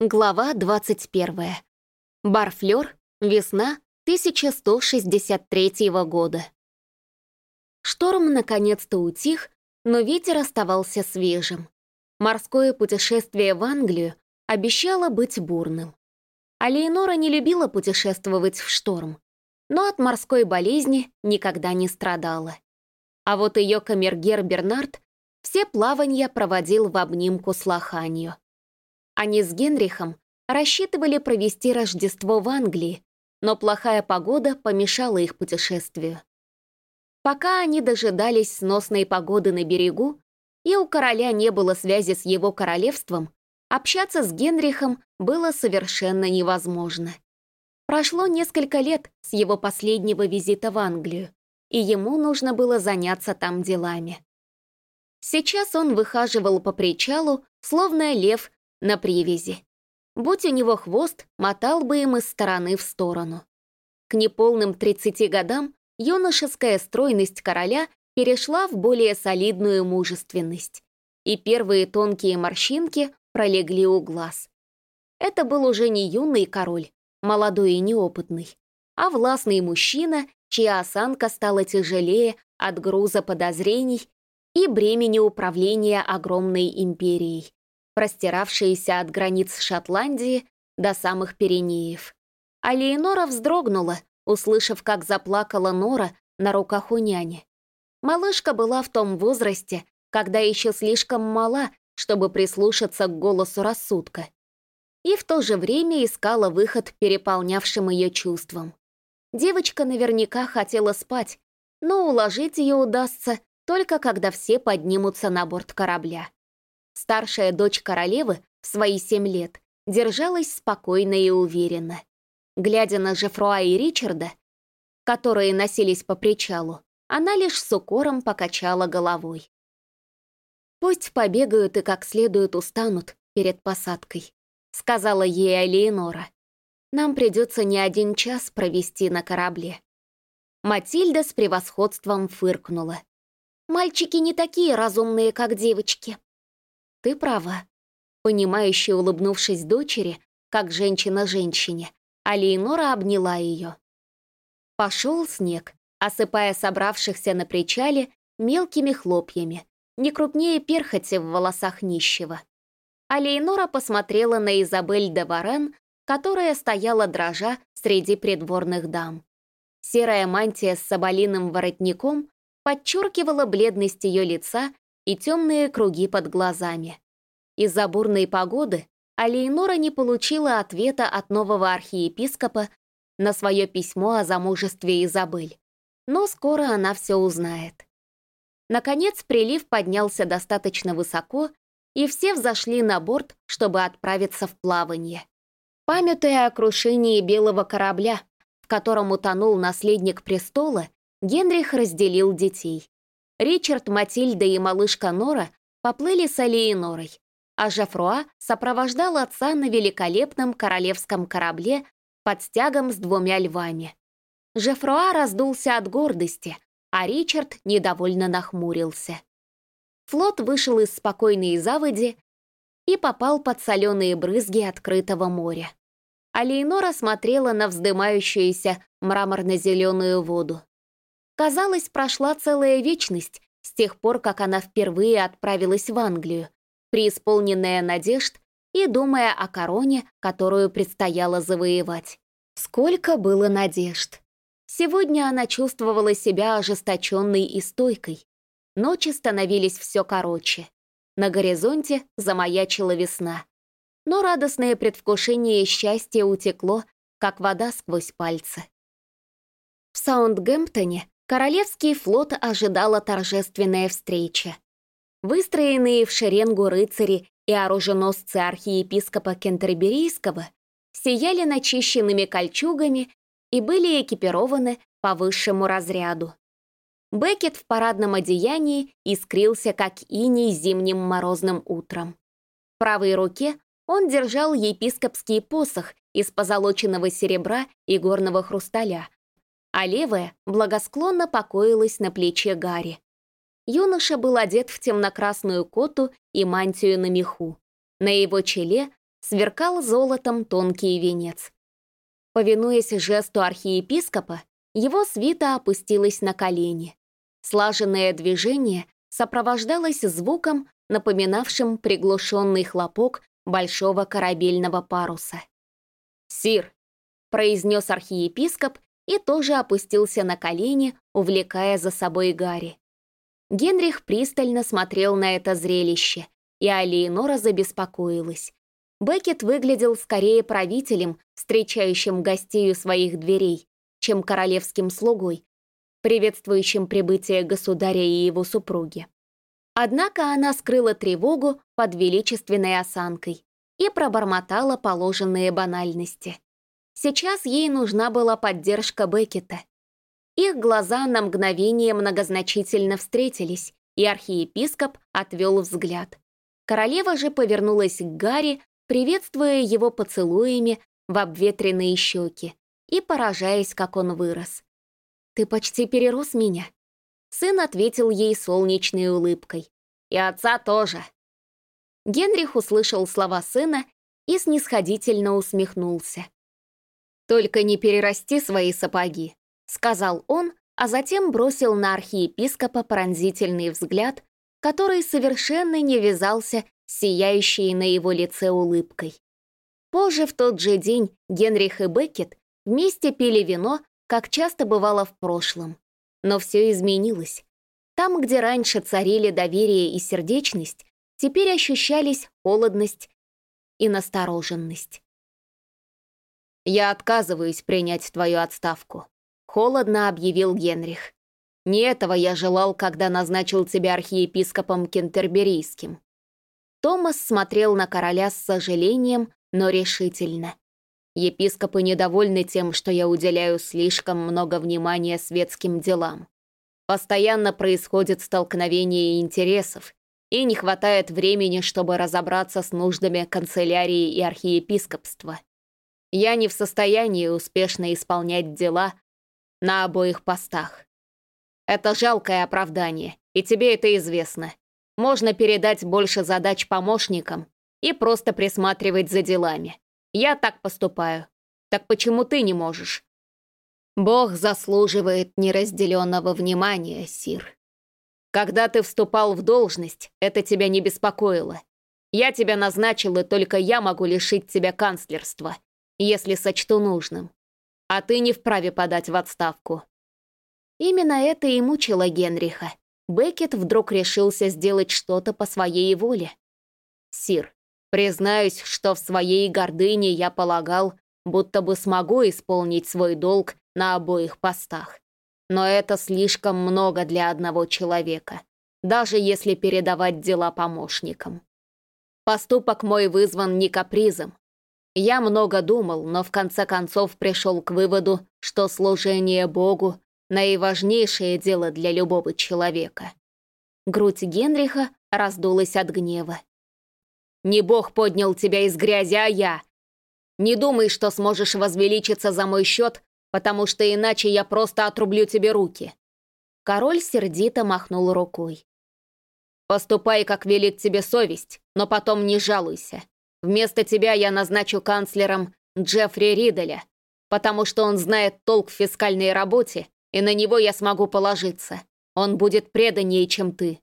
Глава 21. Барфлёр. Весна 1163 года. Шторм наконец-то утих, но ветер оставался свежим. Морское путешествие в Англию обещало быть бурным. А не любила путешествовать в шторм, но от морской болезни никогда не страдала. А вот ее камергер Бернард все плавания проводил в обнимку с лоханью. Они с Генрихом рассчитывали провести Рождество в Англии, но плохая погода помешала их путешествию. Пока они дожидались сносной погоды на берегу, и у короля не было связи с его королевством, общаться с Генрихом было совершенно невозможно. Прошло несколько лет с его последнего визита в Англию, и ему нужно было заняться там делами. Сейчас он выхаживал по причалу, словно лев на привязи. Будь у него хвост, мотал бы им из стороны в сторону. К неполным 30 годам юношеская стройность короля перешла в более солидную мужественность, и первые тонкие морщинки пролегли у глаз. Это был уже не юный король, молодой и неопытный, а властный мужчина, чья осанка стала тяжелее от груза подозрений и бремени управления огромной империей простиравшиеся от границ Шотландии до самых Пиренеев. А Леонора вздрогнула, услышав, как заплакала Нора на руках у няни. Малышка была в том возрасте, когда еще слишком мала, чтобы прислушаться к голосу рассудка. И в то же время искала выход переполнявшим ее чувствам. Девочка наверняка хотела спать, но уложить ее удастся только когда все поднимутся на борт корабля. Старшая дочь королевы в свои семь лет держалась спокойно и уверенно. Глядя на Жефруа и Ричарда, которые носились по причалу, она лишь с укором покачала головой. «Пусть побегают и как следует устанут перед посадкой», сказала ей Алиенора. «Нам придется не один час провести на корабле». Матильда с превосходством фыркнула. «Мальчики не такие разумные, как девочки. «Ты права», — понимающе улыбнувшись дочери, как женщина женщине, а Лейнора обняла ее. Пошел снег, осыпая собравшихся на причале мелкими хлопьями, не крупнее перхоти в волосах нищего. А Лейнора посмотрела на Изабель де Варен, которая стояла дрожа среди придворных дам. Серая мантия с соболиным воротником подчеркивала бледность ее лица и темные круги под глазами. Из-за бурной погоды Алейнора не получила ответа от нового архиепископа на свое письмо о замужестве Изабель. Но скоро она все узнает. Наконец прилив поднялся достаточно высоко, и все взошли на борт, чтобы отправиться в плавание. Памятуя о крушении белого корабля, в котором утонул наследник престола, Генрих разделил детей. Ричард, Матильда и малышка Нора поплыли с Алиенорой, а Жафруа сопровождал отца на великолепном королевском корабле под стягом с двумя львами. Жефруа раздулся от гордости, а Ричард недовольно нахмурился. Флот вышел из спокойной заводи и попал под соленые брызги открытого моря. А Лейнора смотрела на вздымающуюся мраморно-зеленую воду. Казалось, прошла целая вечность с тех пор, как она впервые отправилась в Англию, преисполненная надежд и думая о короне, которую предстояло завоевать. Сколько было надежд! Сегодня она чувствовала себя ожесточенной и стойкой. Ночи становились все короче. На горизонте замаячила весна. Но радостное предвкушение счастья утекло, как вода сквозь пальцы. В Саундгемптоне Королевский флот ожидала торжественная встреча. Выстроенные в шеренгу рыцари и оруженосцы архиепископа Кентерберийского сияли начищенными кольчугами и были экипированы по высшему разряду. Бекет в парадном одеянии искрился, как иней зимним морозным утром. В правой руке он держал епископский посох из позолоченного серебра и горного хрусталя, а левая благосклонно покоилась на плече Гарри. Юноша был одет в темно-красную коту и мантию на меху. На его челе сверкал золотом тонкий венец. Повинуясь жесту архиепископа, его свита опустилась на колени. Слаженное движение сопровождалось звуком, напоминавшим приглушенный хлопок большого корабельного паруса. «Сир!» — произнес архиепископ и тоже опустился на колени, увлекая за собой Гарри. Генрих пристально смотрел на это зрелище, и Алиенора забеспокоилась. Беккет выглядел скорее правителем, встречающим гостей у своих дверей, чем королевским слугой, приветствующим прибытие государя и его супруги. Однако она скрыла тревогу под величественной осанкой и пробормотала положенные банальности. Сейчас ей нужна была поддержка Беккета. Их глаза на мгновение многозначительно встретились, и архиепископ отвел взгляд. Королева же повернулась к Гарри, приветствуя его поцелуями в обветренные щеки и поражаясь, как он вырос. «Ты почти перерос меня», Сын ответил ей солнечной улыбкой. «И отца тоже». Генрих услышал слова сына и снисходительно усмехнулся. «Только не перерасти свои сапоги», — сказал он, а затем бросил на архиепископа пронзительный взгляд, который совершенно не вязался с сияющей на его лице улыбкой. Позже в тот же день Генрих и Беккет вместе пили вино, как часто бывало в прошлом. Но все изменилось. Там, где раньше царили доверие и сердечность, теперь ощущались холодность и настороженность. «Я отказываюсь принять твою отставку», — холодно объявил Генрих. «Не этого я желал, когда назначил тебя архиепископом Кентерберийским». Томас смотрел на короля с сожалением, но решительно. Епископы недовольны тем, что я уделяю слишком много внимания светским делам. Постоянно происходит столкновение интересов, и не хватает времени, чтобы разобраться с нуждами канцелярии и архиепископства. Я не в состоянии успешно исполнять дела на обоих постах. Это жалкое оправдание, и тебе это известно. Можно передать больше задач помощникам и просто присматривать за делами. Я так поступаю. Так почему ты не можешь? Бог заслуживает неразделенного внимания, Сир. Когда ты вступал в должность, это тебя не беспокоило. Я тебя назначил, и только я могу лишить тебя канцлерства, если сочту нужным. А ты не вправе подать в отставку. Именно это и мучило Генриха. Беккет вдруг решился сделать что-то по своей воле. Сир, Признаюсь, что в своей гордыне я полагал, будто бы смогу исполнить свой долг на обоих постах. Но это слишком много для одного человека, даже если передавать дела помощникам. Поступок мой вызван не капризом. Я много думал, но в конце концов пришел к выводу, что служение Богу — наиважнейшее дело для любого человека. Грудь Генриха раздулась от гнева. Не Бог поднял тебя из грязи, а я. Не думай, что сможешь возвеличиться за мой счет, потому что иначе я просто отрублю тебе руки». Король сердито махнул рукой. «Поступай, как велит тебе совесть, но потом не жалуйся. Вместо тебя я назначу канцлером Джеффри Риделя, потому что он знает толк в фискальной работе, и на него я смогу положиться. Он будет преданнее, чем ты.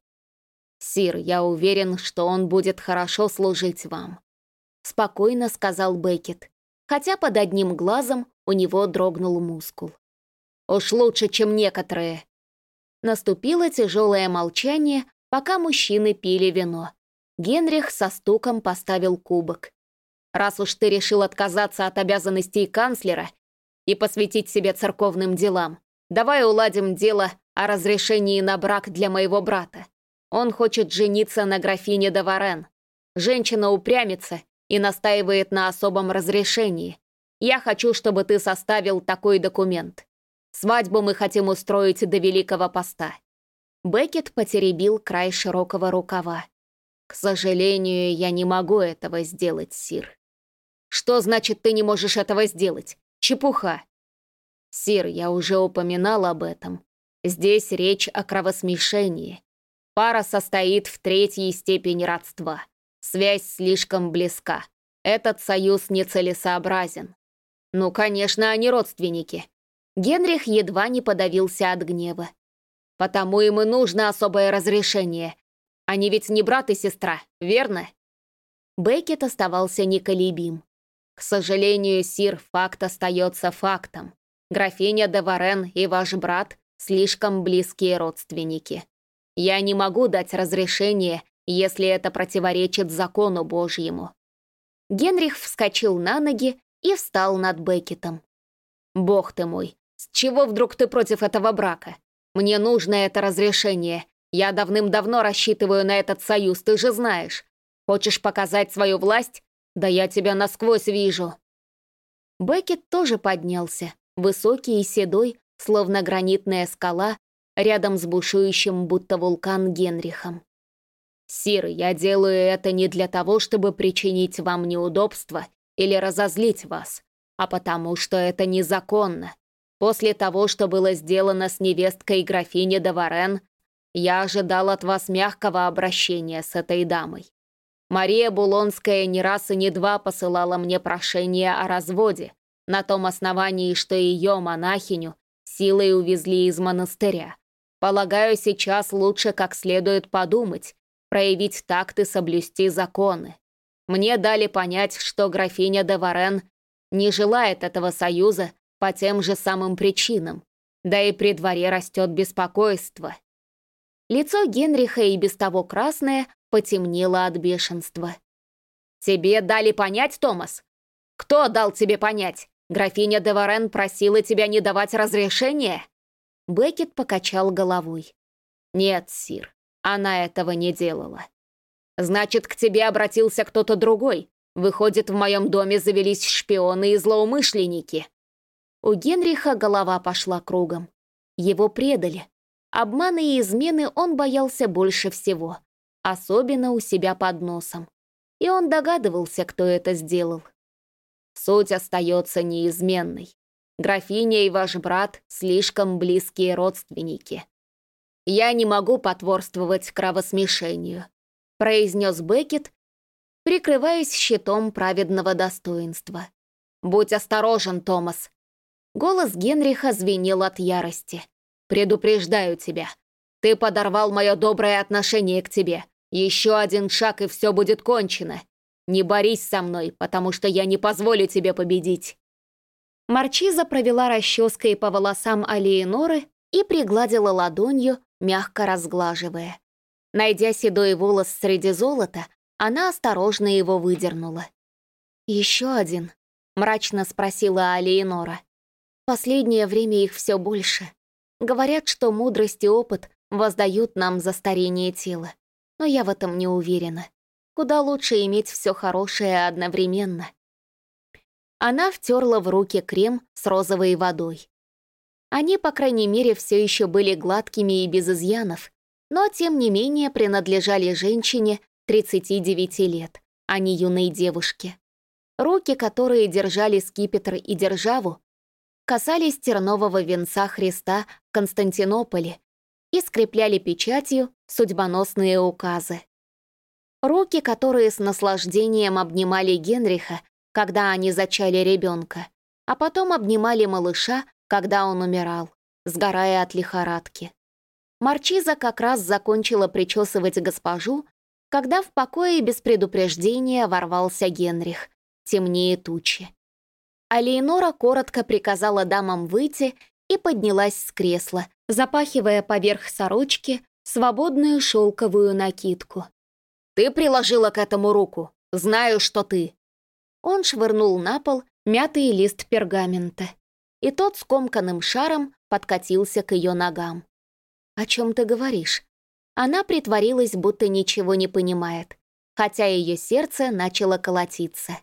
«Сир, я уверен, что он будет хорошо служить вам», — спокойно сказал Беккет, хотя под одним глазом у него дрогнул мускул. «Уж лучше, чем некоторые». Наступило тяжелое молчание, пока мужчины пили вино. Генрих со стуком поставил кубок. «Раз уж ты решил отказаться от обязанностей канцлера и посвятить себя церковным делам, давай уладим дело о разрешении на брак для моего брата. Он хочет жениться на графине Даварен. Женщина упрямится и настаивает на особом разрешении. Я хочу, чтобы ты составил такой документ. Свадьбу мы хотим устроить до Великого Поста». Беккет потеребил край широкого рукава. «К сожалению, я не могу этого сделать, Сир». «Что значит, ты не можешь этого сделать? Чепуха!» «Сир, я уже упоминал об этом. Здесь речь о кровосмешении. Пара состоит в третьей степени родства. Связь слишком близка. Этот союз нецелесообразен. Ну, конечно, они родственники. Генрих едва не подавился от гнева. Потому им и нужно особое разрешение. Они ведь не брат и сестра, верно? Беккет оставался неколебим. К сожалению, сир, факт остается фактом. Графиня де Варен и ваш брат слишком близкие родственники. Я не могу дать разрешение, если это противоречит закону Божьему». Генрих вскочил на ноги и встал над Беккетом. «Бог ты мой, с чего вдруг ты против этого брака? Мне нужно это разрешение. Я давным-давно рассчитываю на этот союз, ты же знаешь. Хочешь показать свою власть? Да я тебя насквозь вижу». Беккет тоже поднялся, высокий и седой, словно гранитная скала, рядом с бушующим, будто вулкан Генрихом. «Сир, я делаю это не для того, чтобы причинить вам неудобства или разозлить вас, а потому что это незаконно. После того, что было сделано с невесткой графини де Варен, я ожидал от вас мягкого обращения с этой дамой. Мария Булонская не раз и не два посылала мне прошение о разводе, на том основании, что ее монахиню силой увезли из монастыря. Полагаю, сейчас лучше как следует подумать, проявить такт и соблюсти законы. Мне дали понять, что графиня де Варен не желает этого союза по тем же самым причинам, да и при дворе растет беспокойство. Лицо Генриха и без того красное потемнело от бешенства. «Тебе дали понять, Томас? Кто дал тебе понять? Графиня де Варен просила тебя не давать разрешения?» Беккет покачал головой. «Нет, Сир, она этого не делала. Значит, к тебе обратился кто-то другой. Выходит, в моем доме завелись шпионы и злоумышленники. У Генриха голова пошла кругом. Его предали. Обманы и измены он боялся больше всего. Особенно у себя под носом. И он догадывался, кто это сделал. Суть остается неизменной. Графиня и ваш брат слишком близкие родственники. «Я не могу потворствовать кровосмешению», — произнес Беккет, прикрываясь щитом праведного достоинства. «Будь осторожен, Томас». Голос Генриха звенел от ярости. «Предупреждаю тебя. Ты подорвал мое доброе отношение к тебе. Еще один шаг, и все будет кончено. Не борись со мной, потому что я не позволю тебе победить». Марчиза провела расческой по волосам Алиеноры и пригладила ладонью мягко разглаживая. Найдя седой волос среди золота, она осторожно его выдернула. «Еще один?» — мрачно спросила Алиенора. «Последнее время их все больше. Говорят, что мудрость и опыт воздают нам за старение тела. Но я в этом не уверена. Куда лучше иметь все хорошее одновременно». Она втерла в руки крем с розовой водой. Они, по крайней мере, все еще были гладкими и без изъянов, но, тем не менее, принадлежали женщине 39 лет, а не юной девушке. Руки, которые держали скипетр и державу, касались тернового венца Христа в Константинополе и скрепляли печатью судьбоносные указы. Руки, которые с наслаждением обнимали Генриха, когда они зачали ребенка, а потом обнимали малыша, когда он умирал, сгорая от лихорадки. Марчиза как раз закончила причесывать госпожу, когда в покое без предупреждения ворвался Генрих, темнее тучи. А Лейнора коротко приказала дамам выйти и поднялась с кресла, запахивая поверх сорочки свободную шелковую накидку. «Ты приложила к этому руку. Знаю, что ты». Он швырнул на пол мятый лист пергамента и тот скомканным шаром подкатился к ее ногам. «О чем ты говоришь?» Она притворилась, будто ничего не понимает, хотя ее сердце начало колотиться.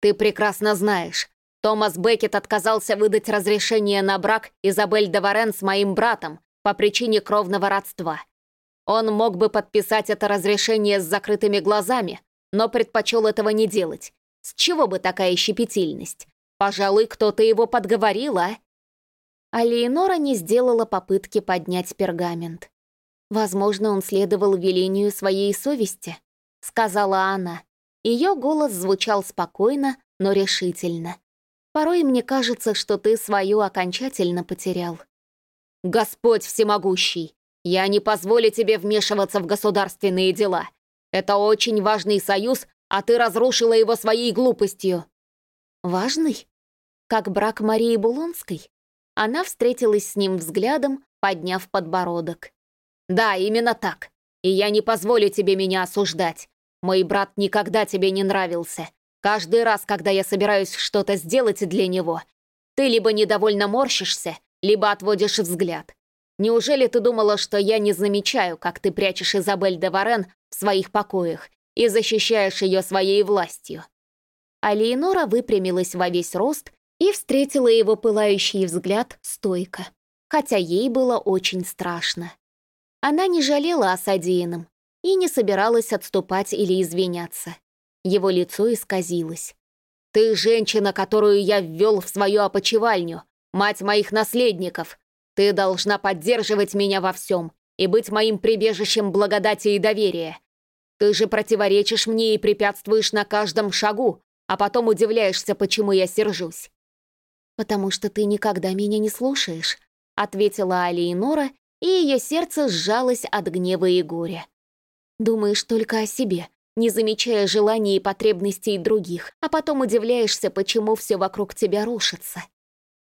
«Ты прекрасно знаешь, Томас Беккет отказался выдать разрешение на брак Изабель де Варен с моим братом по причине кровного родства. Он мог бы подписать это разрешение с закрытыми глазами, но предпочел этого не делать. С чего бы такая щепетильность? Пожалуй, кто-то его подговорил, а?» А Леонора не сделала попытки поднять пергамент. «Возможно, он следовал велению своей совести», — сказала она. Ее голос звучал спокойно, но решительно. Порой мне кажется, что ты свою окончательно потерял. «Господь всемогущий, я не позволю тебе вмешиваться в государственные дела. Это очень важный союз, а ты разрушила его своей глупостью». «Важный? Как брак Марии Булонской?» Она встретилась с ним взглядом, подняв подбородок. «Да, именно так. И я не позволю тебе меня осуждать. Мой брат никогда тебе не нравился. Каждый раз, когда я собираюсь что-то сделать для него, ты либо недовольно морщишься, либо отводишь взгляд. Неужели ты думала, что я не замечаю, как ты прячешь Изабель де Варен в своих покоях и защищаешь ее своей властью?» А Леонора выпрямилась во весь рост и встретила его пылающий взгляд стойко, хотя ей было очень страшно. Она не жалела о содеянном и не собиралась отступать или извиняться. Его лицо исказилось. «Ты женщина, которую я ввел в свою опочивальню, мать моих наследников. Ты должна поддерживать меня во всем и быть моим прибежищем благодати и доверия. Ты же противоречишь мне и препятствуешь на каждом шагу, а потом удивляешься, почему я сержусь». «Потому что ты никогда меня не слушаешь», — ответила Алиенора, и ее сердце сжалось от гнева и горя. «Думаешь только о себе, не замечая желаний и потребностей других, а потом удивляешься, почему все вокруг тебя рушится.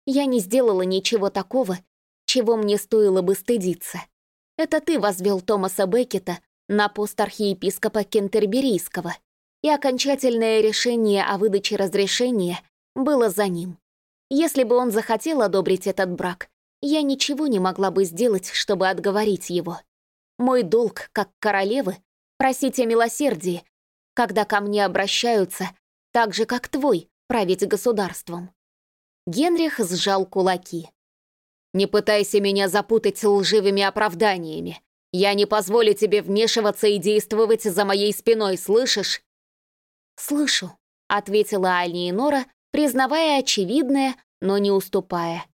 Я не сделала ничего такого, чего мне стоило бы стыдиться. Это ты возвел Томаса Беккета на пост архиепископа Кентерберийского, и окончательное решение о выдаче разрешения было за ним. Если бы он захотел одобрить этот брак, я ничего не могла бы сделать, чтобы отговорить его. Мой долг, как королевы, просить о милосердии, когда ко мне обращаются, так же, как твой, править государством». Генрих сжал кулаки. «Не пытайся меня запутать лживыми оправданиями. Я не позволю тебе вмешиваться и действовать за моей спиной, слышишь?» «Слышу», — ответила Альниенора, признавая очевидное, но не уступая.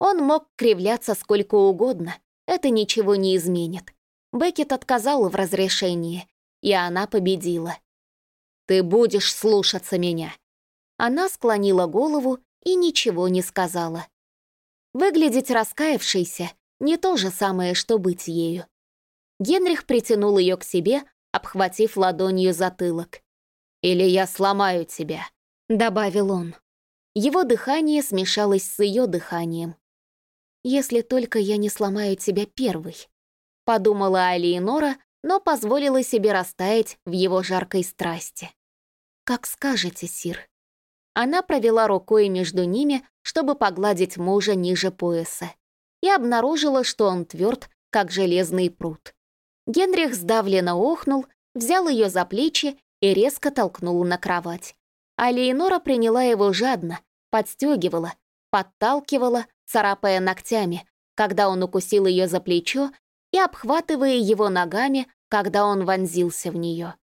Он мог кривляться сколько угодно, это ничего не изменит. Беккет отказал в разрешении, и она победила. «Ты будешь слушаться меня». Она склонила голову и ничего не сказала. Выглядеть раскаявшейся — не то же самое, что быть ею. Генрих притянул ее к себе, обхватив ладонью затылок. «Или я сломаю тебя», — добавил он. Его дыхание смешалось с ее дыханием. «Если только я не сломаю тебя первой», подумала Алиенора, но позволила себе растаять в его жаркой страсти. «Как скажете, Сир». Она провела рукой между ними, чтобы погладить мужа ниже пояса, и обнаружила, что он тверд, как железный пруд. Генрих сдавленно охнул, взял ее за плечи и резко толкнул на кровать. А Леонора приняла его жадно, подстегивала, подталкивала, царапая ногтями, когда он укусил ее за плечо и обхватывая его ногами, когда он вонзился в нее.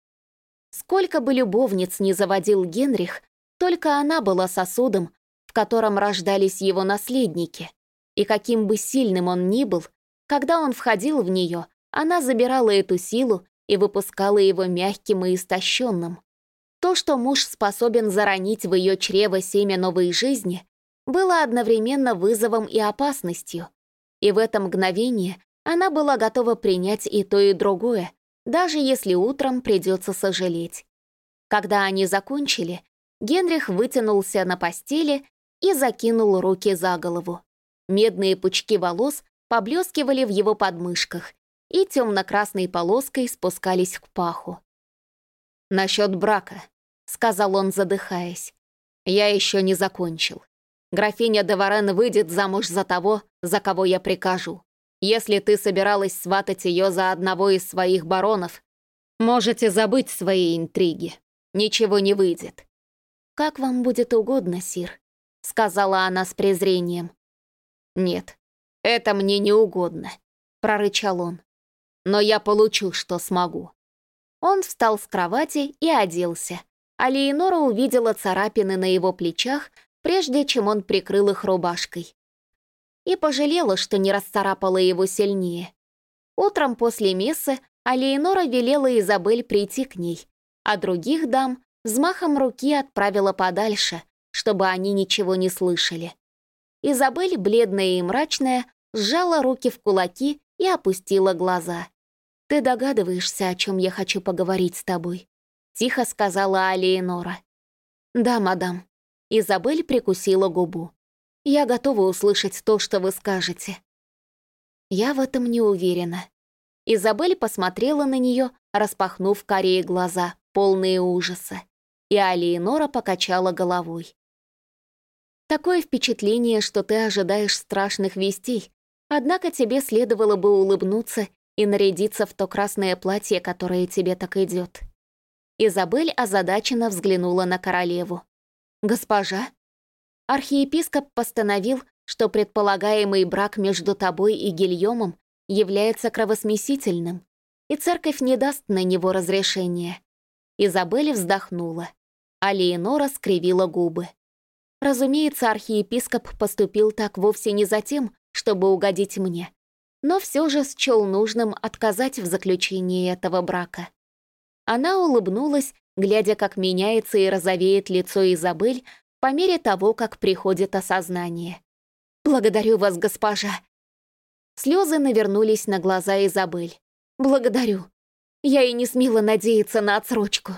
Сколько бы любовниц не заводил Генрих, только она была сосудом, в котором рождались его наследники. И каким бы сильным он ни был, когда он входил в нее, она забирала эту силу и выпускала его мягким и истощенным. То, что муж способен заронить в ее чрево семя новой жизни, было одновременно вызовом и опасностью. И в это мгновение она была готова принять и то, и другое, даже если утром придется сожалеть. Когда они закончили, Генрих вытянулся на постели и закинул руки за голову. Медные пучки волос поблескивали в его подмышках и темно-красной полоской спускались к паху. «Насчет брака», — сказал он, задыхаясь, — «я еще не закончил. Графиня де Варен выйдет замуж за того, за кого я прикажу. Если ты собиралась сватать ее за одного из своих баронов, можете забыть свои интриги. Ничего не выйдет». «Как вам будет угодно, Сир», — сказала она с презрением. «Нет, это мне не угодно», — прорычал он. «Но я получу, что смогу». Он встал с кровати и оделся, а Леонора увидела царапины на его плечах, прежде чем он прикрыл их рубашкой и пожалела, что не расцарапала его сильнее. Утром после мессы Алиенора велела Изабель прийти к ней, а других дам взмахом руки отправила подальше, чтобы они ничего не слышали. Изабель, бледная и мрачная, сжала руки в кулаки и опустила глаза. «Ты догадываешься, о чем я хочу поговорить с тобой?» — тихо сказала Алиенора. «Да, мадам». Изабель прикусила губу. «Я готова услышать то, что вы скажете». Я в этом не уверена. Изабель посмотрела на нее, распахнув карие глаза, полные ужаса. И Алиенора покачала головой. Такое впечатление, что ты ожидаешь страшных вестей, однако тебе следовало бы улыбнуться и нарядиться в то красное платье, которое тебе так идет. Изабель озадаченно взглянула на королеву. «Госпожа?» Архиепископ постановил, что предполагаемый брак между тобой и Гильомом является кровосмесительным, и церковь не даст на него разрешения. Изабель вздохнула, а Леонора скривила губы. Разумеется, архиепископ поступил так вовсе не за тем, чтобы угодить мне, но все же счел нужным отказать в заключении этого брака. Она улыбнулась, глядя, как меняется и розовеет лицо Изабель по мере того, как приходит осознание. «Благодарю вас, госпожа!» Слезы навернулись на глаза Изабель. «Благодарю. Я и не смела надеяться на отсрочку.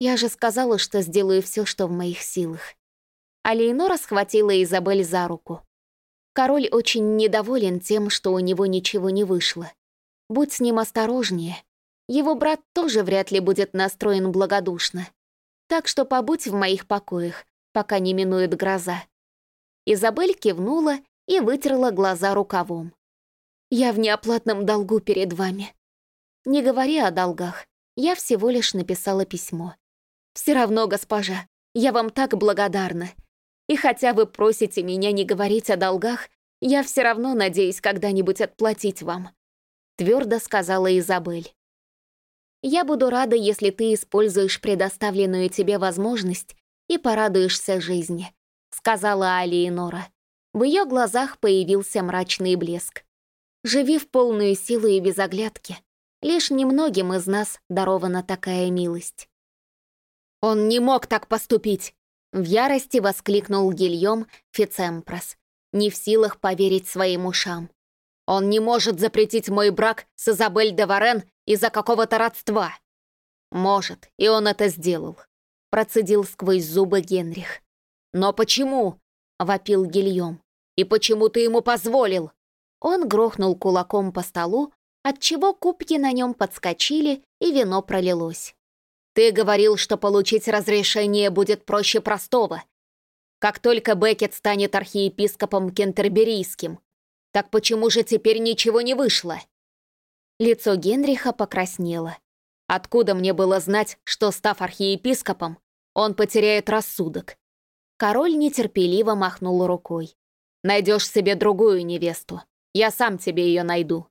Я же сказала, что сделаю все, что в моих силах». А Лейнора схватила Изабель за руку. Король очень недоволен тем, что у него ничего не вышло. Будь с ним осторожнее. Его брат тоже вряд ли будет настроен благодушно. Так что побудь в моих покоях, пока не минует гроза. Изабель кивнула и вытерла глаза рукавом. «Я в неоплатном долгу перед вами. Не говори о долгах, я всего лишь написала письмо. Все равно, госпожа, я вам так благодарна. И хотя вы просите меня не говорить о долгах, я все равно надеюсь когда-нибудь отплатить вам», твердо сказала Изабель. «Я буду рада, если ты используешь предоставленную тебе возможность и порадуешься жизни», сказала Алиенора. В ее глазах появился мрачный блеск. «Живи в полную силу и без оглядки. Лишь немногим из нас дарована такая милость». «Он не мог так поступить!» В ярости воскликнул Гильем Фицемпрос, не в силах поверить своим ушам. «Он не может запретить мой брак с Изабель де Варен из-за какого-то родства!» «Может, и он это сделал», — процедил сквозь зубы Генрих. «Но почему?» — вопил Гильем. «И почему ты ему позволил?» Он грохнул кулаком по столу, отчего кубки на нем подскочили, и вино пролилось. «Ты говорил, что получить разрешение будет проще простого. Как только Бекет станет архиепископом кентерберийским, так почему же теперь ничего не вышло?» Лицо Генриха покраснело. «Откуда мне было знать, что, став архиепископом, он потеряет рассудок?» Король нетерпеливо махнул рукой. «Найдешь себе другую невесту. Я сам тебе ее найду».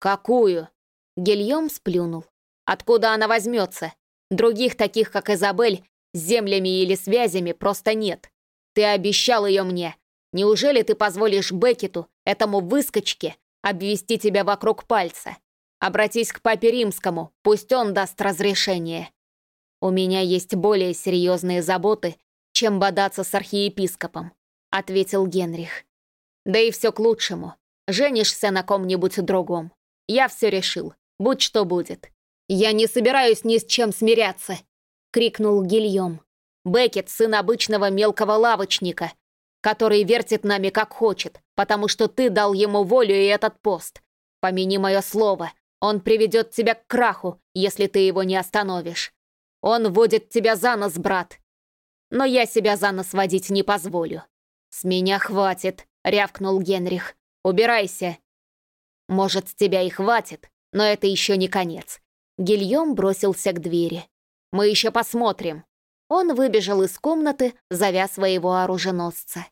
«Какую?» Гильем сплюнул. «Откуда она возьмется? Других таких, как Изабель, с землями или связями просто нет. Ты обещал ее мне. Неужели ты позволишь Бекету, этому выскочке, обвести тебя вокруг пальца? Обратись к папе римскому, пусть он даст разрешение. У меня есть более серьезные заботы, чем бодаться с архиепископом», — ответил Генрих. «Да и все к лучшему. Женишься на ком-нибудь другом. Я все решил. Будь что будет». «Я не собираюсь ни с чем смиряться!» — крикнул Гильем. «Бекет — сын обычного мелкого лавочника, который вертит нами как хочет, потому что ты дал ему волю и этот пост. Помяни мое слово, он приведет тебя к краху, если ты его не остановишь. Он водит тебя за нос, брат, но я себя за нос водить не позволю». «С меня хватит», — рявкнул Генрих. «Убирайся». «Может, с тебя и хватит, но это еще не конец». Гильем бросился к двери. «Мы еще посмотрим». Он выбежал из комнаты, зовя своего оруженосца.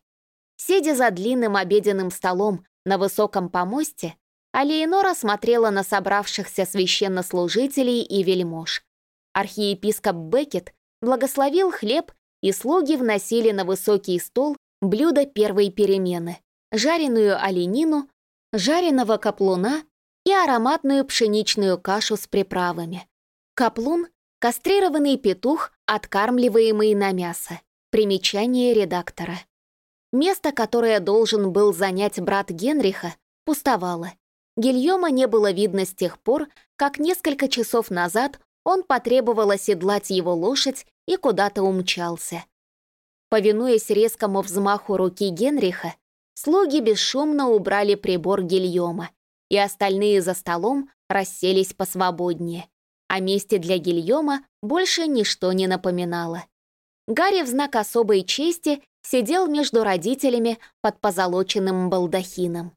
Сидя за длинным обеденным столом на высоком помосте, Алиенора смотрела на собравшихся священнослужителей и вельмож. Архиепископ Бекет благословил хлеб и слуги вносили на высокий стол блюда первой перемены — жареную оленину, жареного каплуна и ароматную пшеничную кашу с приправами. Каплун Кастрированный петух, откармливаемый на мясо. Примечание редактора. Место, которое должен был занять брат Генриха, пустовало. Гильома не было видно с тех пор, как несколько часов назад он потребовал оседлать его лошадь и куда-то умчался. Повинуясь резкому взмаху руки Генриха, слуги бесшумно убрали прибор Гильома, и остальные за столом расселись посвободнее. О месте для Гильома больше ничто не напоминало. Гарри в знак особой чести сидел между родителями под позолоченным балдахином.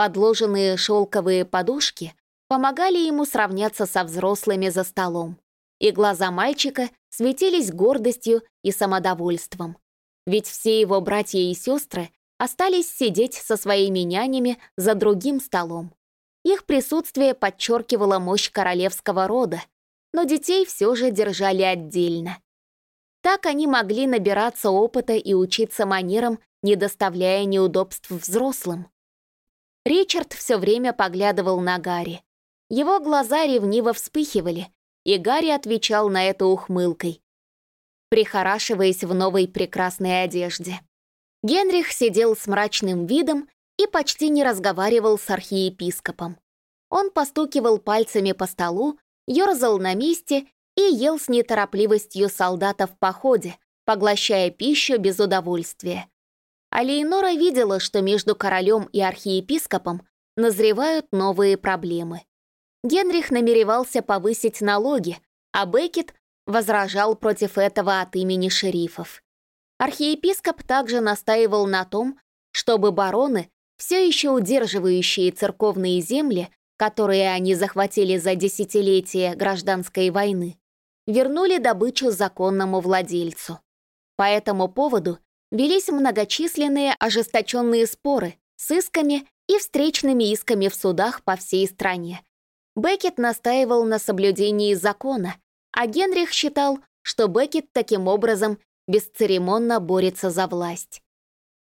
Подложенные шелковые подушки помогали ему сравняться со взрослыми за столом, и глаза мальчика светились гордостью и самодовольством. Ведь все его братья и сестры остались сидеть со своими нянями за другим столом. Их присутствие подчеркивало мощь королевского рода, но детей все же держали отдельно. Так они могли набираться опыта и учиться манерам, не доставляя неудобств взрослым. Ричард все время поглядывал на Гарри. Его глаза ревниво вспыхивали, и Гарри отвечал на это ухмылкой, прихорашиваясь в новой прекрасной одежде. Генрих сидел с мрачным видом и почти не разговаривал с архиепископом. Он постукивал пальцами по столу, ерзал на месте и ел с неторопливостью солдата в походе, поглощая пищу без удовольствия. А видела, что между королем и архиепископом назревают новые проблемы. Генрих намеревался повысить налоги, а Беккет возражал против этого от имени шерифов. Архиепископ также настаивал на том, чтобы бароны, все еще удерживающие церковные земли, которые они захватили за десятилетия гражданской войны, вернули добычу законному владельцу. По этому поводу велись многочисленные ожесточенные споры с исками и встречными исками в судах по всей стране. Беккет настаивал на соблюдении закона, а Генрих считал, что Беккет таким образом бесцеремонно борется за власть.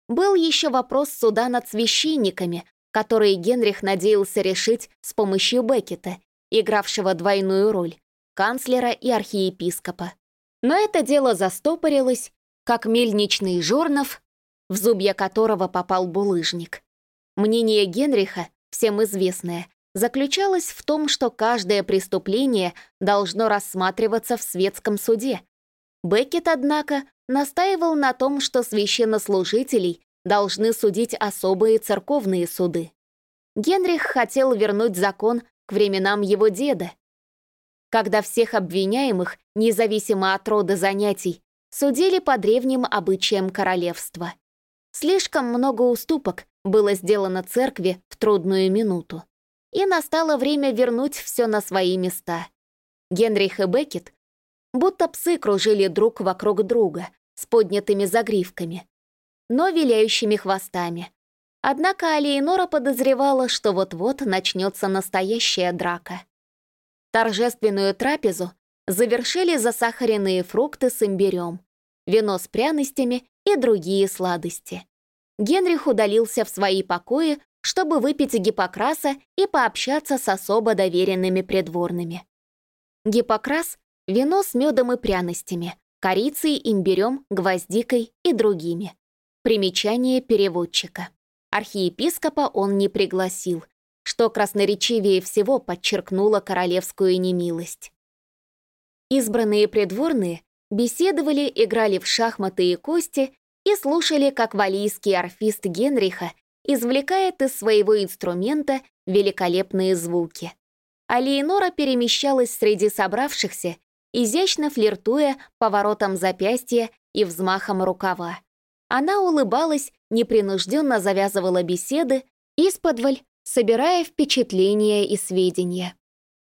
Был еще вопрос суда над священниками, который Генрих надеялся решить с помощью Беккета, игравшего двойную роль — канцлера и архиепископа. Но это дело застопорилось, как мельничный жорнов, в зубья которого попал булыжник. Мнение Генриха, всем известное, заключалось в том, что каждое преступление должно рассматриваться в светском суде. Беккет, однако, настаивал на том, что священнослужителей должны судить особые церковные суды. Генрих хотел вернуть закон к временам его деда, когда всех обвиняемых, независимо от рода занятий, судили по древним обычаям королевства. Слишком много уступок было сделано церкви в трудную минуту. И настало время вернуть все на свои места. Генрих и Беккет будто псы кружили друг вокруг друга с поднятыми загривками, но виляющими хвостами. Однако Алиенора подозревала, что вот-вот начнется настоящая драка. Торжественную трапезу завершили засахаренные фрукты с имбирем, вино с пряностями и другие сладости. Генрих удалился в свои покои, чтобы выпить гипокраса и пообщаться с особо доверенными придворными. Гипокрас — вино с медом и пряностями, корицей, имбирем, гвоздикой и другими. Примечание переводчика. Архиепископа он не пригласил, что красноречивее всего подчеркнуло королевскую немилость. Избранные придворные беседовали, играли в шахматы и кости и слушали, как валийский орфист Генриха извлекает из своего инструмента великолепные звуки. А Леонора перемещалась среди собравшихся, изящно флиртуя поворотом запястья и взмахом рукава. Она улыбалась, непринужденно завязывала беседы, исподволь собирая впечатления и сведения.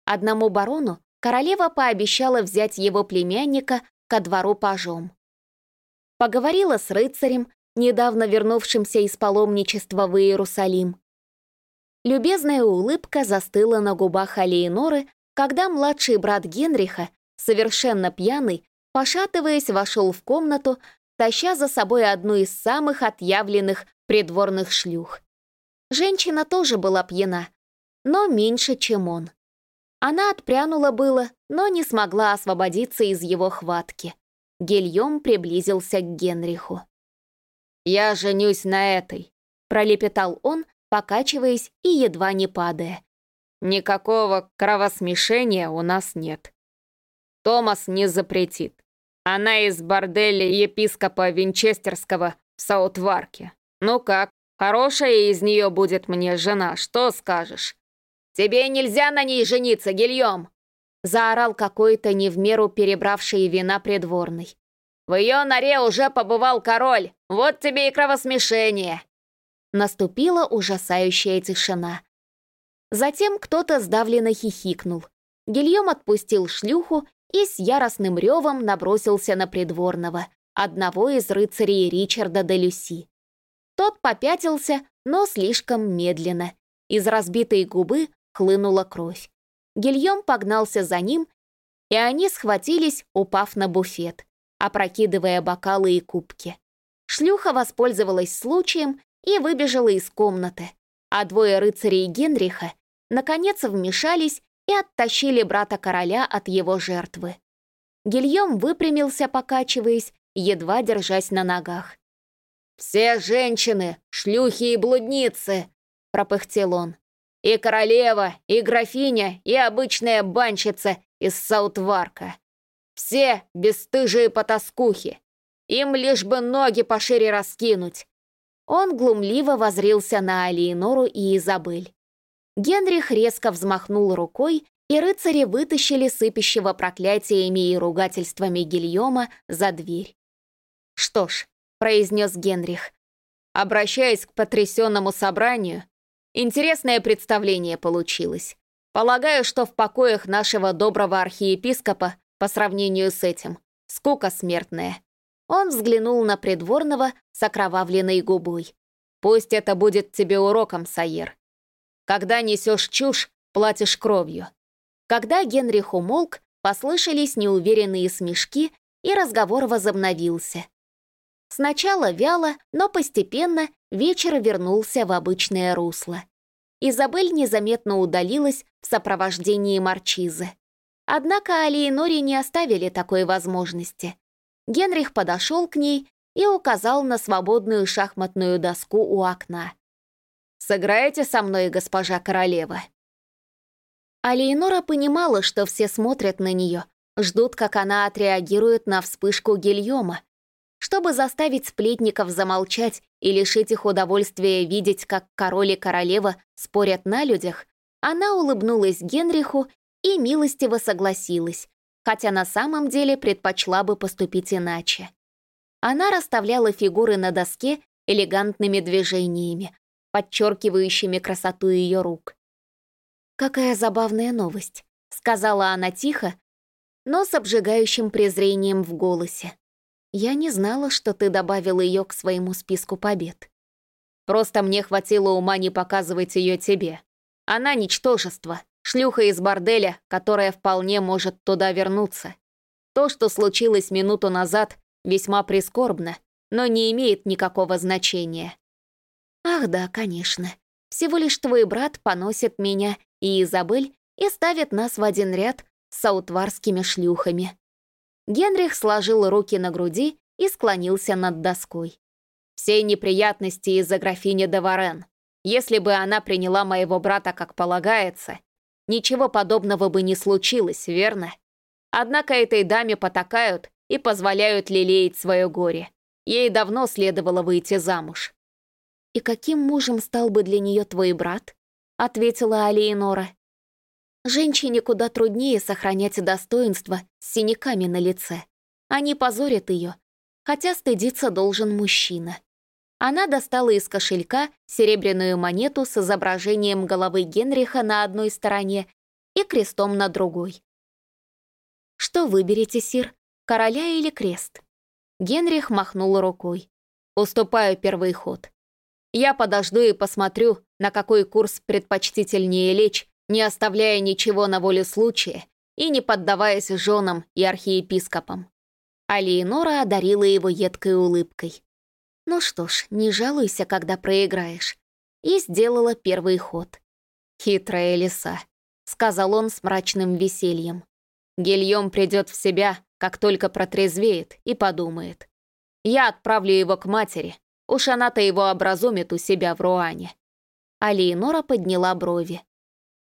Одному барону королева пообещала взять его племянника ко двору пажом. Поговорила с рыцарем, недавно вернувшимся из паломничества в Иерусалим. Любезная улыбка застыла на губах Алиеноры, когда младший брат Генриха, совершенно пьяный, пошатываясь, вошел в комнату, таща за собой одну из самых отъявленных придворных шлюх. Женщина тоже была пьяна, но меньше, чем он. Она отпрянула было, но не смогла освободиться из его хватки. Гильем приблизился к Генриху. «Я женюсь на этой», — пролепетал он, покачиваясь и едва не падая. «Никакого кровосмешения у нас нет. Томас не запретит. Она из борделя епископа Винчестерского в Саутварке. Ну как, хорошая из нее будет мне жена, что скажешь?» «Тебе нельзя на ней жениться, Гильем!» Заорал какой-то не в меру перебравший вина придворный. «В ее норе уже побывал король, вот тебе и кровосмешение!» Наступила ужасающая тишина. Затем кто-то сдавленно хихикнул. Гильем отпустил шлюху и с яростным ревом набросился на придворного, одного из рыцарей Ричарда де Люси. Тот попятился, но слишком медленно. Из разбитой губы хлынула кровь. Гильем погнался за ним, и они схватились, упав на буфет, опрокидывая бокалы и кубки. Шлюха воспользовалась случаем и выбежала из комнаты, а двое рыцарей Генриха наконец вмешались и оттащили брата короля от его жертвы. Гильем выпрямился, покачиваясь, едва держась на ногах. «Все женщины — шлюхи и блудницы!» — пропыхтел он. И королева, и графиня, и обычная банщица из Саутварка. Все бесстыжие потаскухи. Им лишь бы ноги пошире раскинуть. Он глумливо возрился на Алиенору и Изабель. Генрих резко взмахнул рукой, и рыцари вытащили сыпящего проклятиями и ругательствами Гильома за дверь. «Что ж», — произнес Генрих, обращаясь к потрясенному собранию, Интересное представление получилось. Полагаю, что в покоях нашего доброго архиепископа, по сравнению с этим, скука смертная. Он взглянул на придворного с окровавленной губой. «Пусть это будет тебе уроком, Сайер. Когда несешь чушь, платишь кровью». Когда Генрих умолк, послышались неуверенные смешки, и разговор возобновился. Сначала вяло, но постепенно вечер вернулся в обычное русло. Изабель незаметно удалилась в сопровождении Марчизы. Однако Алиеноре не оставили такой возможности. Генрих подошел к ней и указал на свободную шахматную доску у окна. «Сыграете со мной, госпожа королева?» Алиенора понимала, что все смотрят на нее, ждут, как она отреагирует на вспышку Гильома, чтобы заставить сплетников замолчать и лишить их удовольствия видеть, как король и королева спорят на людях, она улыбнулась Генриху и милостиво согласилась, хотя на самом деле предпочла бы поступить иначе. Она расставляла фигуры на доске элегантными движениями, подчеркивающими красоту ее рук. «Какая забавная новость», — сказала она тихо, но с обжигающим презрением в голосе. Я не знала, что ты добавил ее к своему списку побед. Просто мне хватило ума не показывать ее тебе. Она ничтожество, шлюха из борделя, которая вполне может туда вернуться. То, что случилось минуту назад, весьма прискорбно, но не имеет никакого значения. Ах да, конечно. Всего лишь твой брат поносит меня и Изабель и ставит нас в один ряд с саутварскими шлюхами. Генрих сложил руки на груди и склонился над доской. «Все неприятности из-за графини де Варен. Если бы она приняла моего брата как полагается, ничего подобного бы не случилось, верно? Однако этой даме потакают и позволяют лелеять свое горе. Ей давно следовало выйти замуж». «И каким мужем стал бы для нее твой брат?» — ответила Алиенора. Женщине куда труднее сохранять достоинство с синяками на лице. Они позорят ее, хотя стыдиться должен мужчина. Она достала из кошелька серебряную монету с изображением головы Генриха на одной стороне и крестом на другой. «Что выберете, сир, короля или крест?» Генрих махнул рукой. «Уступаю первый ход. Я подожду и посмотрю, на какой курс предпочтительнее лечь, не оставляя ничего на воле случая и не поддаваясь женам и архиепископам. А Леонора одарила его едкой улыбкой. «Ну что ж, не жалуйся, когда проиграешь». И сделала первый ход. Хитрая лиса. сказал он с мрачным весельем. Гильем придет в себя, как только протрезвеет и подумает. Я отправлю его к матери, уж она-то его образумит у себя в Руане. А Леонора подняла брови.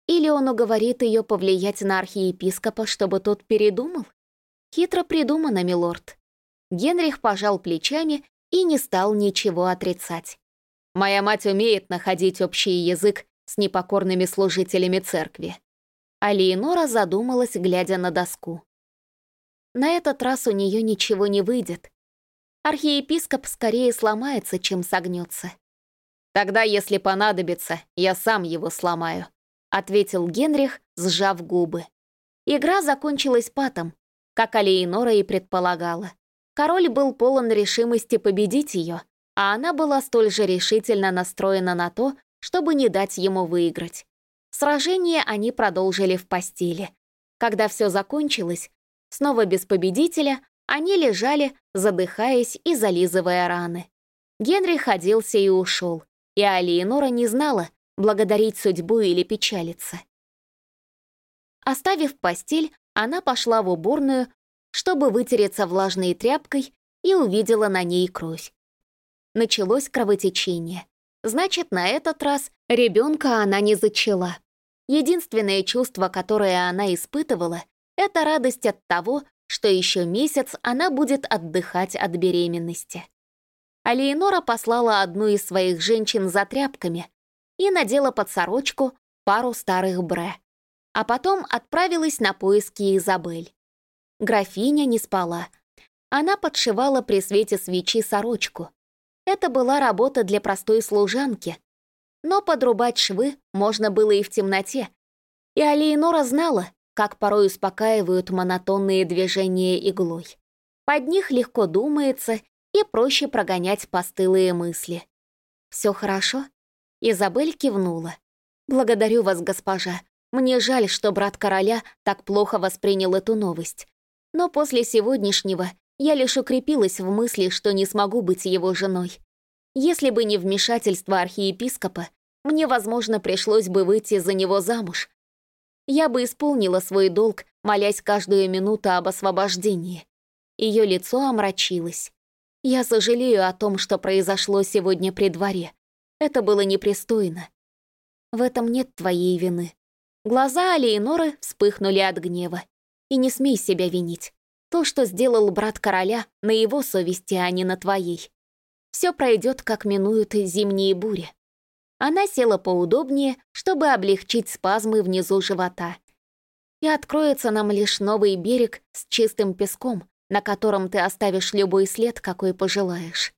Или он уговорит ее повлиять на архиепископа, чтобы тот передумал? Хитро придумано, милорд. Генрих пожал плечами и не стал ничего отрицать. Моя мать умеет находить общий язык с непокорными служителями церкви. А Леонора задумалась, глядя на доску. На этот раз у нее ничего не выйдет. Архиепископ скорее сломается, чем согнется. «Тогда, если понадобится, я сам его сломаю», — ответил Генрих, сжав губы. Игра закончилась патом, как Алиенора и предполагала. Король был полон решимости победить ее, а она была столь же решительно настроена на то, чтобы не дать ему выиграть. Сражение они продолжили в постели. Когда все закончилось, снова без победителя, они лежали, задыхаясь и зализывая раны. Генри ходился и ушел, и Алиенора не знала, благодарить судьбу или печалиться. Оставив постель, она пошла в уборную, чтобы вытереться влажной тряпкой, и увидела на ней кровь. Началось кровотечение. Значит, на этот раз ребенка она не зачала. Единственное чувство, которое она испытывала, это радость от того, что еще месяц она будет отдыхать от беременности. А послала одну из своих женщин за тряпками и надела под сорочку пару старых бре, а потом отправилась на поиски Изабель. Графиня не спала. Она подшивала при свете свечи сорочку. Это была работа для простой служанки, но подрубать швы можно было и в темноте. И Алиенора знала, как порой успокаивают монотонные движения иглой. Под них легко думается и проще прогонять постылые мысли. «Все хорошо?» Изабель кивнула. «Благодарю вас, госпожа. Мне жаль, что брат короля так плохо воспринял эту новость. Но после сегодняшнего я лишь укрепилась в мысли, что не смогу быть его женой. Если бы не вмешательство архиепископа, мне, возможно, пришлось бы выйти за него замуж. Я бы исполнила свой долг, молясь каждую минуту об освобождении. Ее лицо омрачилось. Я сожалею о том, что произошло сегодня при дворе. Это было непристойно. В этом нет твоей вины. Глаза Алиеноры вспыхнули от гнева. И не смей себя винить. То, что сделал брат короля, на его совести, а не на твоей все пройдет, как минуют зимние бури. Она села поудобнее, чтобы облегчить спазмы внизу живота. И откроется нам лишь новый берег с чистым песком, на котором ты оставишь любой след, какой пожелаешь.